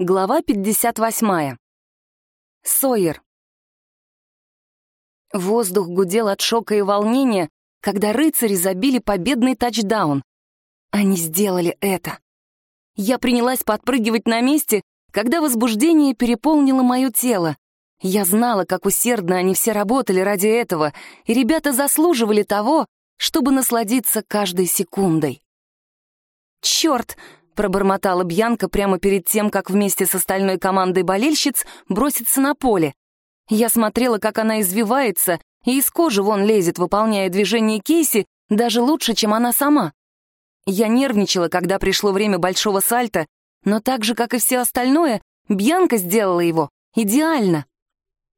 Глава 58. Сойер. Воздух гудел от шока и волнения, когда рыцари забили победный тачдаун. Они сделали это. Я принялась подпрыгивать на месте, когда возбуждение переполнило мое тело. Я знала, как усердно они все работали ради этого, и ребята заслуживали того, чтобы насладиться каждой секундой. «Черт!» Пробормотала Бьянка прямо перед тем, как вместе с остальной командой болельщиц броситься на поле. Я смотрела, как она извивается и из кожи вон лезет, выполняя движение Кейси даже лучше, чем она сама. Я нервничала, когда пришло время большого сальта, но так же, как и все остальное, Бьянка сделала его идеально.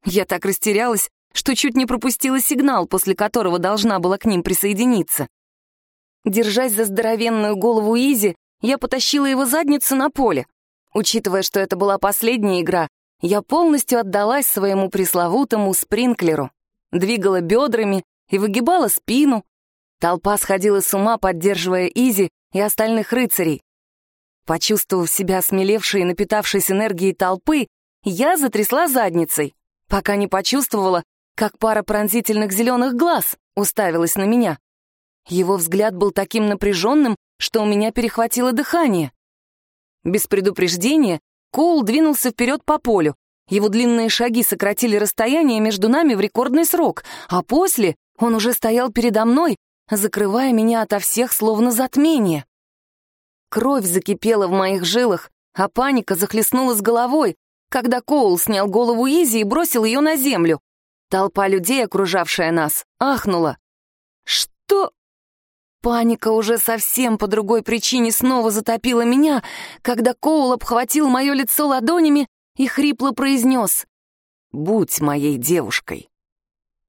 Я так растерялась, что чуть не пропустила сигнал, после которого должна была к ним присоединиться. Держась за здоровенную голову Изи, я потащила его задницу на поле. Учитывая, что это была последняя игра, я полностью отдалась своему пресловутому спринклеру. Двигала бедрами и выгибала спину. Толпа сходила с ума, поддерживая Изи и остальных рыцарей. Почувствовав себя смелевшей и напитавшись энергией толпы, я затрясла задницей, пока не почувствовала, как пара пронзительных зеленых глаз уставилась на меня. Его взгляд был таким напряженным, что у меня перехватило дыхание. Без предупреждения Коул двинулся вперед по полю. Его длинные шаги сократили расстояние между нами в рекордный срок, а после он уже стоял передо мной, закрывая меня ото всех словно затмение. Кровь закипела в моих жилах, а паника захлестнула с головой, когда Коул снял голову Изи и бросил ее на землю. Толпа людей, окружавшая нас, ахнула. «Что? Паника уже совсем по другой причине снова затопила меня, когда Коул обхватил мое лицо ладонями и хрипло произнес «Будь моей девушкой».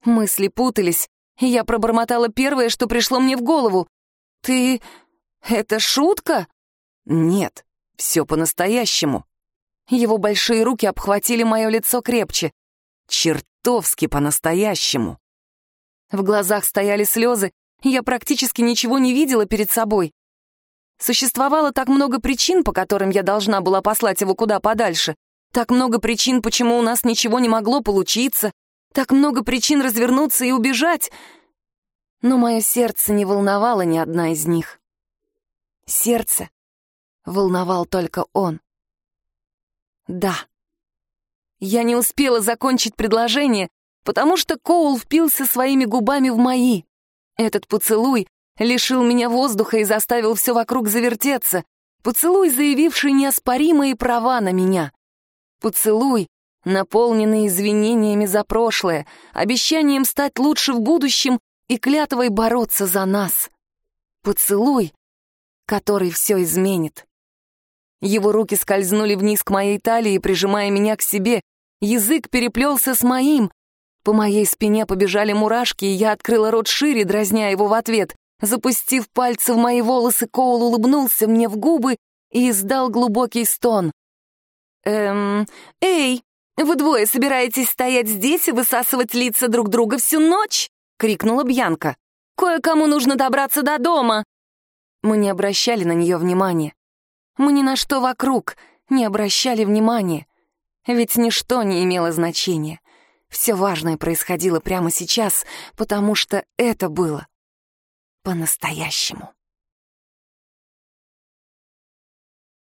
Мысли путались, и я пробормотала первое, что пришло мне в голову. «Ты... это шутка?» «Нет, все по-настоящему». Его большие руки обхватили мое лицо крепче. «Чертовски по-настоящему». В глазах стояли слезы, я практически ничего не видела перед собой. Существовало так много причин, по которым я должна была послать его куда подальше. Так много причин, почему у нас ничего не могло получиться. Так много причин развернуться и убежать. Но мое сердце не волновало ни одна из них. Сердце волновал только он. Да. Я не успела закончить предложение, потому что Коул впился своими губами в мои. Этот поцелуй лишил меня воздуха и заставил все вокруг завертеться. Поцелуй, заявивший неоспоримые права на меня. Поцелуй, наполненный извинениями за прошлое, обещанием стать лучше в будущем и клятвой бороться за нас. Поцелуй, который все изменит. Его руки скользнули вниз к моей талии, прижимая меня к себе. Язык переплелся с моим, по моей спине побежали мурашки, и я открыла рот шире, дразня его в ответ. Запустив пальцы в мои волосы, Коул улыбнулся мне в губы и издал глубокий стон. «Эм... Эй, вы двое собираетесь стоять здесь и высасывать лица друг друга всю ночь?» — крикнула Бьянка. «Кое-кому нужно добраться до дома!» Мы не обращали на нее внимания. Мы ни на что вокруг не обращали внимания. Ведь ничто не имело значения. Все важное происходило прямо сейчас, потому что это было по-настоящему.